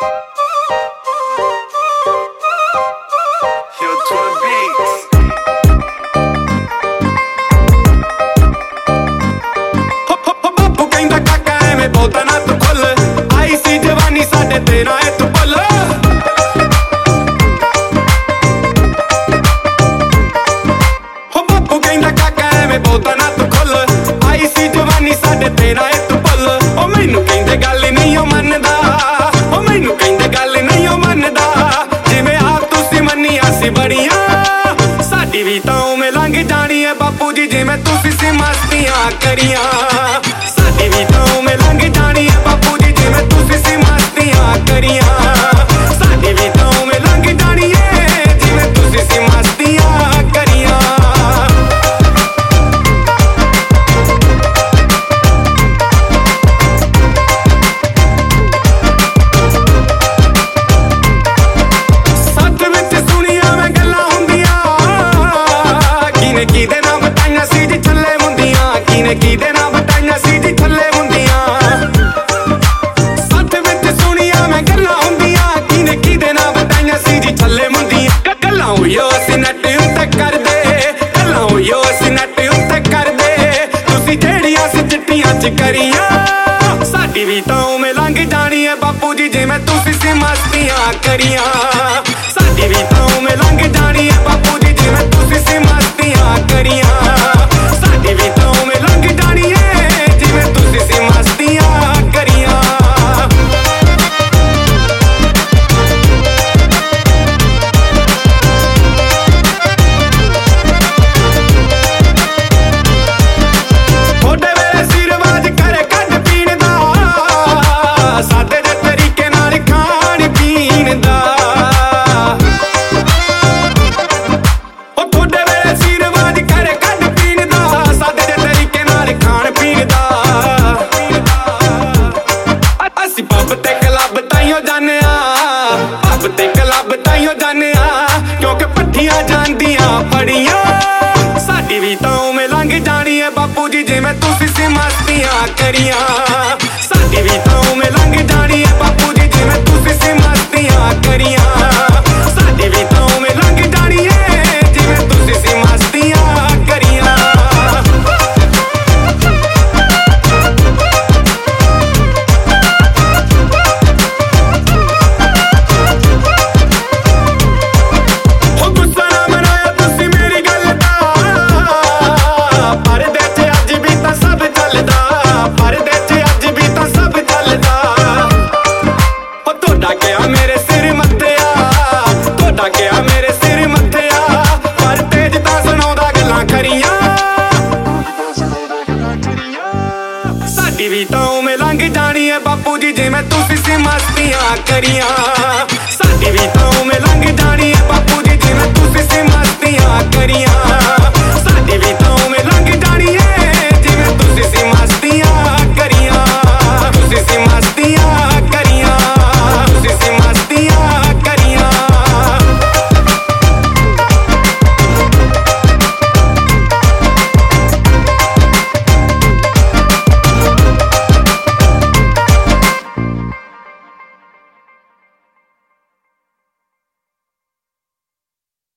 you ਮੇਰੀ ਤਾਂ ਉਵੇਂ ਲੰਘ ਜਾਣੀ ਐ ਬਾਪੂ ਜੀ, ਜਿਵੇਂ ਤੁਸੀਂ ਸੀ ਮਸਤੀਆਂ ਕਰੀਆਂ। ਸਾਡੀ ਵੀ ਤਾਂ ਮੈਂ ਲੰਘ ਜਾਣੀ ਐ ਬਾਪੂ ਕਰੀਆਂ। ਸਾਡੀ ਵੀ ਤਾਂ ਉਵੇਂ ਲੰਘ ਜਾਣੀ ਐ ਬਾਪੂ ਜੀ, ਜਿਵੇਂ ਤੁਸੀਂ ਸੀ ਮਸਤੀਆਂ ਕਰੀਆਂ। ਸਾਡੀ ਵੀ ਤਾਈਓ ਜਾਣਿਆ ਕਿਉਂਕਿ ਪੱਠੀਆਂ ਜਾਂਦੀਆਂ ਫੜੀਆਂ ਸਾਡੀ ਵੀ ਤਾਂ ਉਵੇਂ ਲੰਘ ਜਾਣੀ ਐ ਬਾਪੂ ਜੀ, ਜਿਵੇਂ ਤੁਸੀਂ ਸੀ ਕਰੀਆਂ। ਮਸਤੀਆਂ ਕਰੀਆਂ।